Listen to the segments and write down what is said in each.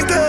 breathe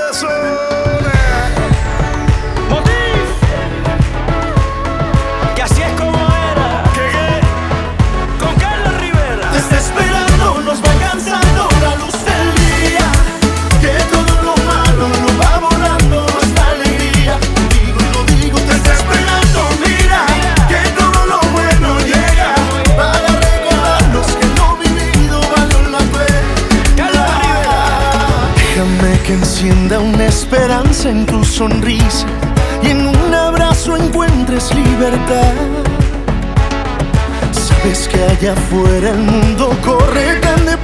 que encienda una esperanza en tu sonrisa y en un abrazo encuentres libertad. Sabes que allá afuera el mundo corre tan de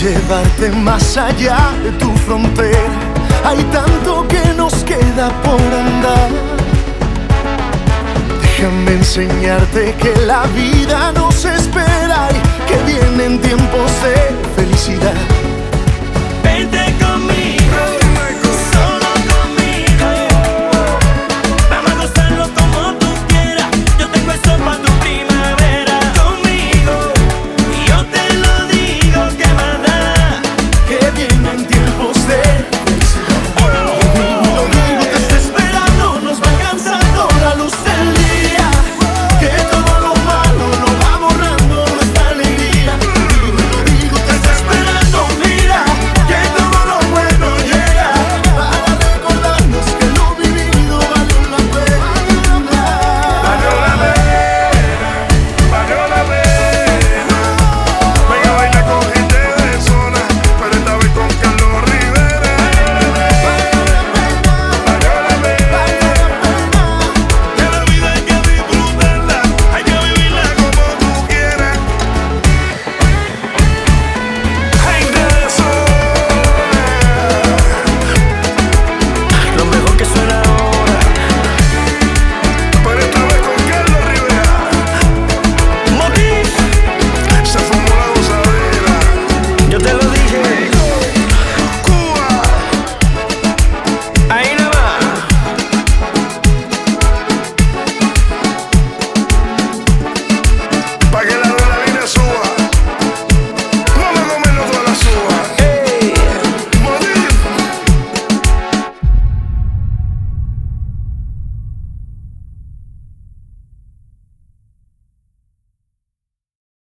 llevarte más allá de tu frontera. Hay tanto que nos queda por andar. Déjame enseñarte que la vida nos espera y que vienen tiempos de felicidad.